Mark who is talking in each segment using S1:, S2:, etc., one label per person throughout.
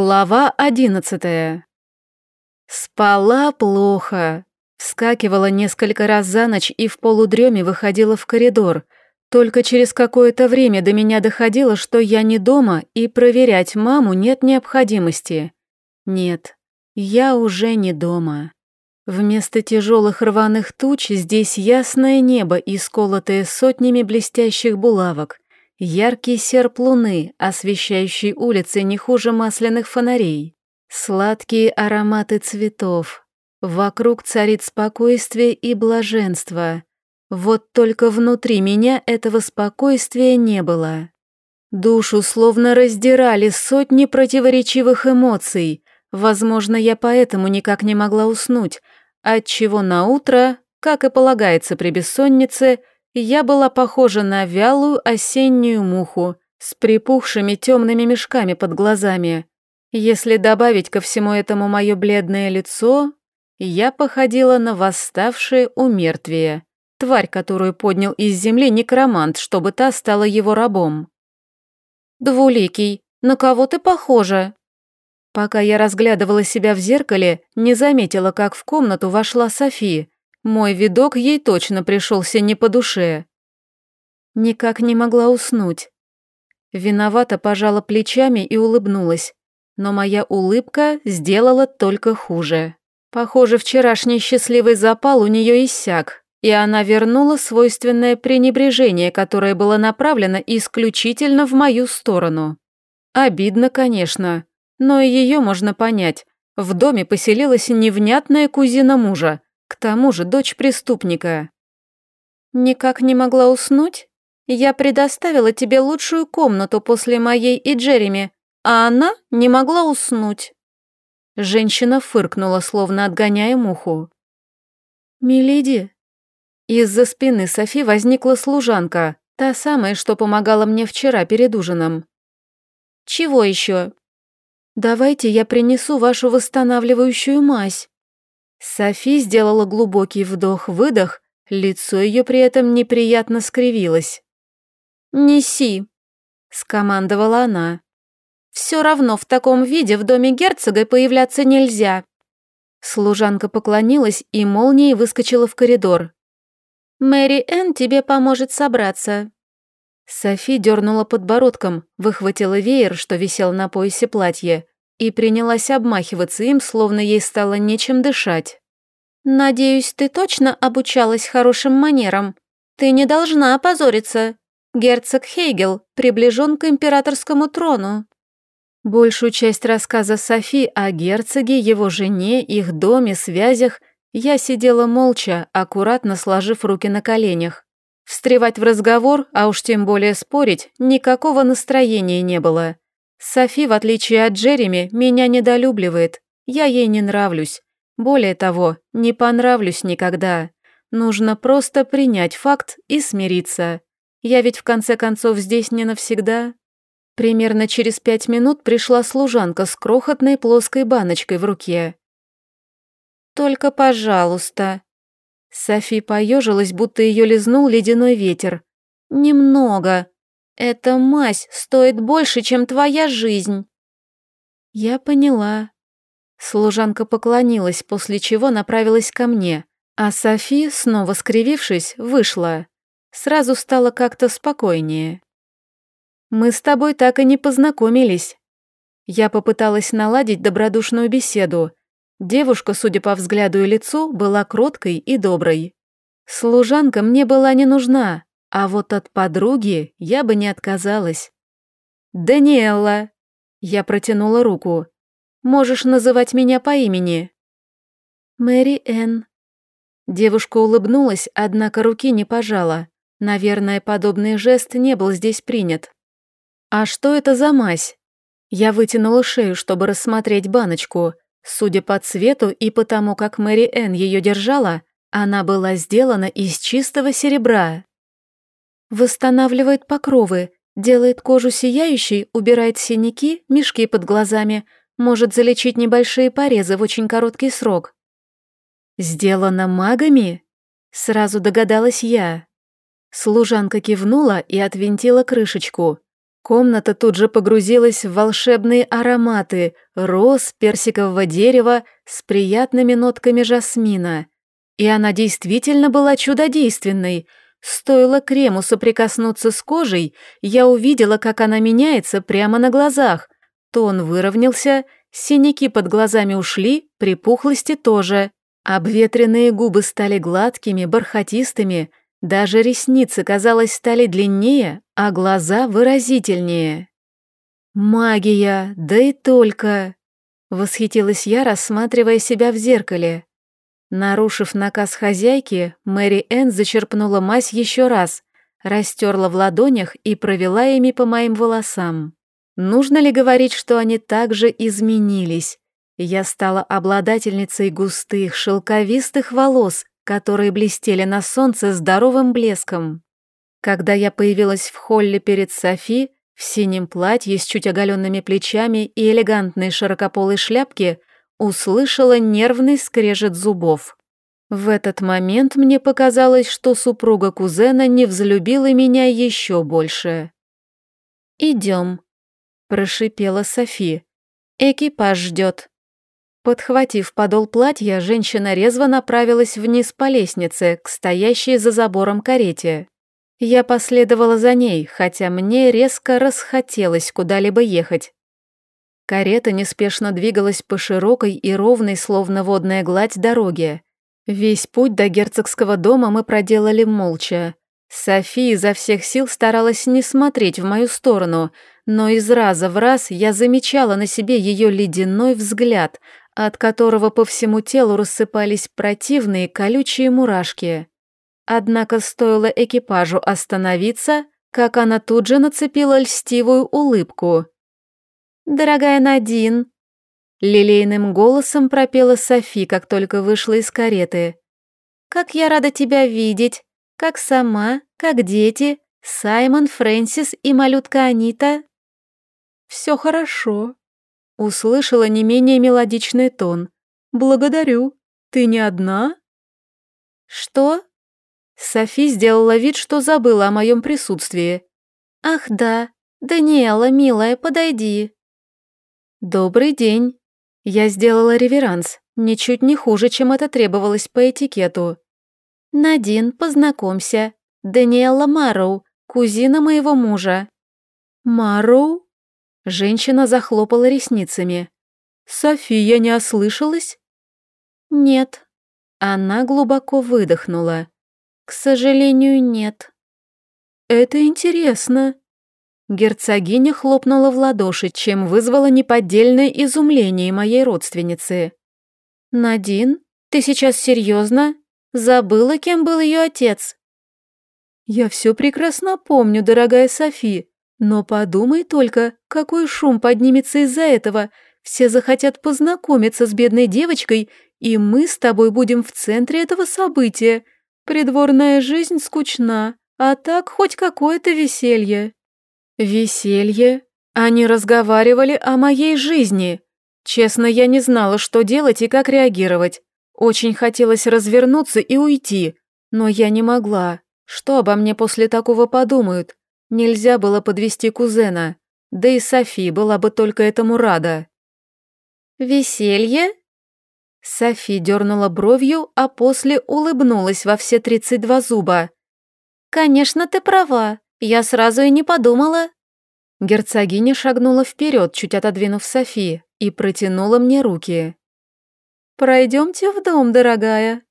S1: Глава одиннадцатая. Спала плохо. Вскакивала несколько раз за ночь и в полудреме выходила в коридор. Только через какое-то время до меня доходило, что я не дома, и проверять маму нет необходимости. Нет, я уже не дома. Вместо тяжелых рваных туч здесь ясное небо, исколотое сотнями блестящих булавок — Яркий серп луны, освещающий улицы не хуже масляных фонарей. Сладкие ароматы цветов. Вокруг царит спокойствие и блаженство. Вот только внутри меня этого спокойствия не было. Душу словно раздирали сотни противоречивых эмоций. Возможно, я поэтому никак не могла уснуть, отчего на утро, как и полагается при бессоннице, я была похожа на вялую осеннюю муху с припухшими темными мешками под глазами. Если добавить ко всему этому мое бледное лицо, я походила на восставшее умертвие, тварь, которую поднял из земли некромант, чтобы та стала его рабом. «Двуликий, на кого ты похожа?» Пока я разглядывала себя в зеркале, не заметила, как в комнату вошла София. Мой видок ей точно пришелся не по душе. Никак не могла уснуть. Виновато пожала плечами и улыбнулась, но моя улыбка сделала только хуже. Похоже, вчерашний счастливый запал у нее иссяк, и она вернула свойственное пренебрежение, которое было направлено исключительно в мою сторону. Обидно, конечно, но ее можно понять. В доме поселилась невнятная кузина мужа, к тому же дочь преступника. Никак не могла уснуть? Я предоставила тебе лучшую комнату после моей и Джереми, а она не могла уснуть. Женщина фыркнула, словно отгоняя муху. «Миледи?» Из-за спины Софи возникла служанка, та самая, что помогала мне вчера перед ужином. «Чего еще?» «Давайте я принесу вашу восстанавливающую мазь». Софи сделала глубокий вдох-выдох, лицо ее при этом неприятно скривилось. «Неси», — скомандовала она. «Все равно в таком виде в доме герцога появляться нельзя». Служанка поклонилась и молнией выскочила в коридор. «Мэри Энн тебе поможет собраться». Софи дернула подбородком, выхватила веер, что висел на поясе платья, и принялась обмахиваться им, словно ей стало нечем дышать. «Надеюсь, ты точно обучалась хорошим манерам? Ты не должна опозориться. Герцог Хейгел приближен к императорскому трону». Большую часть рассказа Софи о герцоге, его жене, их доме, связях я сидела молча, аккуратно сложив руки на коленях. Встревать в разговор, а уж тем более спорить, никакого настроения не было. Софи, в отличие от Джереми, меня недолюбливает. Я ей не нравлюсь. Более того, не понравлюсь никогда. Нужно просто принять факт и смириться. Я ведь в конце концов здесь не навсегда. Примерно через пять минут пришла служанка с крохотной плоской баночкой в руке. «Только, пожалуйста». Софи поежилась, будто ее лизнул ледяной ветер. «Немного. Эта мазь стоит больше, чем твоя жизнь». Я поняла. Служанка поклонилась, после чего направилась ко мне, а Софи, снова скривившись, вышла. Сразу стало как-то спокойнее. «Мы с тобой так и не познакомились». Я попыталась наладить добродушную беседу. Девушка, судя по взгляду и лицу, была кроткой и доброй. Служанка мне была не нужна, а вот от подруги я бы не отказалась. «Даниэлла!» Я протянула руку. «Можешь называть меня по имени?» «Мэри Энн». Девушка улыбнулась, однако руки не пожала. Наверное, подобный жест не был здесь принят. «А что это за мазь?» Я вытянула шею, чтобы рассмотреть баночку. Судя по цвету и по тому, как Мэри Энн ее держала, она была сделана из чистого серебра. Восстанавливает покровы, делает кожу сияющей, убирает синяки, мешки под глазами, может залечить небольшие порезы в очень короткий срок. «Сделано магами?» Сразу догадалась я. Служанка кивнула и отвинтила крышечку. Комната тут же погрузилась в волшебные ароматы роз, персикового дерева с приятными нотками жасмина. И она действительно была чудодейственной. Стоило крему соприкоснуться с кожей, я увидела, как она меняется прямо на глазах. Тон выровнялся, синяки под глазами ушли, припухлости тоже. Обветренные губы стали гладкими, бархатистыми, даже ресницы, казалось, стали длиннее, а глаза выразительнее. «Магия, да и только!» — восхитилась я, рассматривая себя в зеркале. Нарушив наказ хозяйки, Мэри Энн зачерпнула мазь еще раз, растерла в ладонях и провела ими по моим волосам. Нужно ли говорить, что они также изменились? Я стала обладательницей густых, шелковистых волос, которые блестели на солнце здоровым блеском. Когда я появилась в холле перед Софи, в синем платье с чуть оголенными плечами и элегантной широкополой шляпке, услышала нервный скрежет зубов. В этот момент мне показалось, что супруга кузена не взлюбила меня еще больше. «Идем», – прошипела Софи. «Экипаж ждет». Подхватив подол платья, женщина резво направилась вниз по лестнице, к стоящей за забором карете. Я последовала за ней, хотя мне резко расхотелось куда-либо ехать. Карета неспешно двигалась по широкой и ровной, словно водная гладь, дороге. Весь путь до герцогского дома мы проделали молча. София изо всех сил старалась не смотреть в мою сторону, но из раза в раз я замечала на себе ее ледяной взгляд, от которого по всему телу рассыпались противные колючие мурашки. Однако стоило экипажу остановиться, как она тут же нацепила льстивую улыбку. «Дорогая Надин!» Лилейным голосом пропела Софи, как только вышла из кареты. «Как я рада тебя видеть! Как сама, как дети, Саймон, Фрэнсис и малютка Анита!» «Все хорошо», Услышала не менее мелодичный тон. «Благодарю. Ты не одна?» «Что?» Софи сделала вид, что забыла о моем присутствии. «Ах да, Даниэла, милая, подойди». «Добрый день». Я сделала реверанс, ничуть не хуже, чем это требовалось по этикету. «Надин, познакомься. Даниэла Мароу, кузина моего мужа». «Мароу?» Женщина захлопала ресницами. «София не ослышалась?» «Нет». Она глубоко выдохнула. «К сожалению, нет». «Это интересно». Герцогиня хлопнула в ладоши, чем вызвала неподдельное изумление моей родственницы. «Надин, ты сейчас серьезно? Забыла, кем был ее отец?» «Я все прекрасно помню, дорогая Софи. Но подумай только, какой шум поднимется из-за этого. Все захотят познакомиться с бедной девочкой, и мы с тобой будем в центре этого события. Придворная жизнь скучна, а так хоть какое-то веселье». «Веселье? Они разговаривали о моей жизни. Честно, я не знала, что делать и как реагировать. Очень хотелось развернуться и уйти, но я не могла. Что обо мне после такого подумают? Нельзя было подвести кузена, да и Софи была бы только этому рада. «Веселье?» Софи дернула бровью, а после улыбнулась во все тридцать два зуба. «Конечно, ты права, я сразу и не подумала». Герцогиня шагнула вперед, чуть отодвинув Софи, и протянула мне руки. «Пройдемте в дом, дорогая»,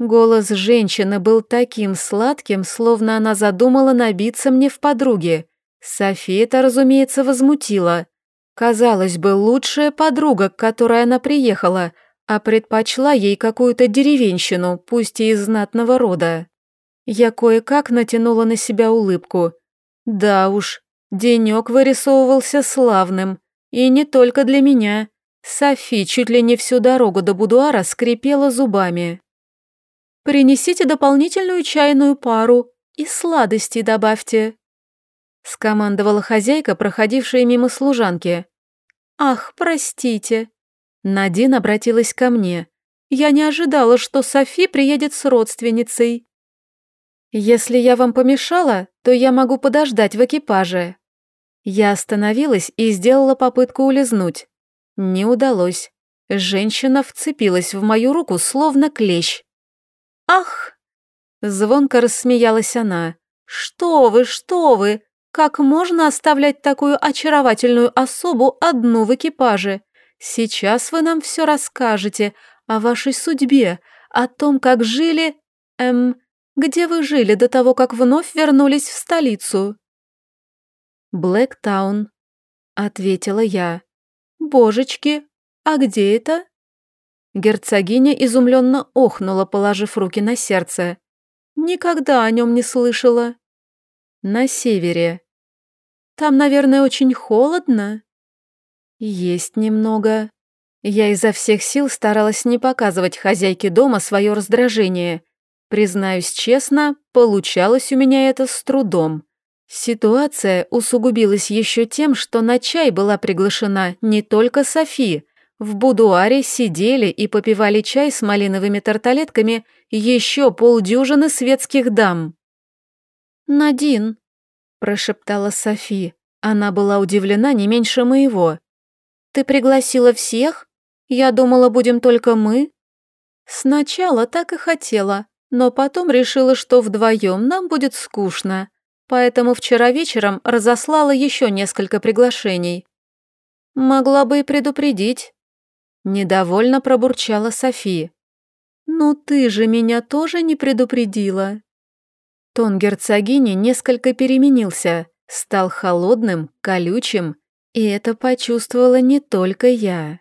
S1: Голос женщины был таким сладким, словно она задумала набиться мне в подруге. София это, разумеется, возмутила. Казалось бы, лучшая подруга, к которой она приехала, а предпочла ей какую-то деревенщину, пусть и из знатного рода. Я кое-как натянула на себя улыбку. Да уж, денек вырисовывался славным. И не только для меня. Софи чуть ли не всю дорогу до будуара скрипела зубами. Принесите дополнительную чайную пару и сладости добавьте», — скомандовала хозяйка, проходившая мимо служанки. «Ах, простите». Надин обратилась ко мне. «Я не ожидала, что Софи приедет с родственницей». «Если я вам помешала, то я могу подождать в экипаже». Я остановилась и сделала попытку улизнуть. Не удалось. Женщина вцепилась в мою руку, словно клещ. «Ах!» Звонко рассмеялась она. «Что вы, что вы! Как можно оставлять такую очаровательную особу одну в экипаже? Сейчас вы нам все расскажете о вашей судьбе, о том, как жили... Эм, где вы жили до того, как вновь вернулись в столицу?» «Блэктаун», — ответила я. «Божечки, а где это?» Герцогиня изумленно охнула, положив руки на сердце. «Никогда о нем не слышала». «На севере». «Там, наверное, очень холодно?» «Есть немного». Я изо всех сил старалась не показывать хозяйке дома свое раздражение. Признаюсь честно, получалось у меня это с трудом. Ситуация усугубилась еще тем, что на чай была приглашена не только Софи, в будуаре сидели и попивали чай с малиновыми тарталетками еще полдюжины светских дам. «Надин», – прошептала Софи. Она была удивлена не меньше моего. «Ты пригласила всех? Я думала, будем только мы». Сначала так и хотела, но потом решила, что вдвоем нам будет скучно, поэтому вчера вечером разослала еще несколько приглашений. Могла бы и предупредить. Недовольно пробурчала Софи. «Ну ты же меня тоже не предупредила». Тон герцогини несколько переменился, стал холодным, колючим, и это почувствовала не только я.